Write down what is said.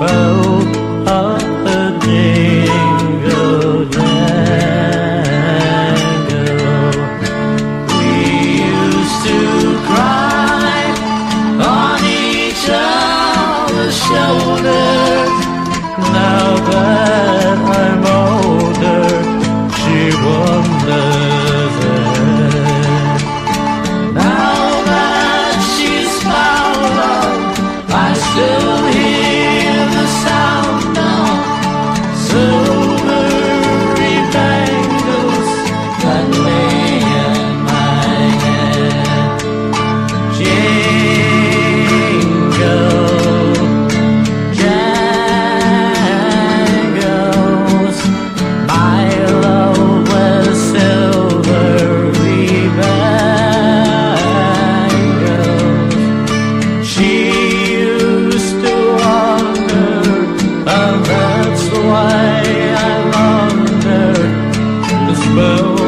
bell up. that's why I loved her. The spell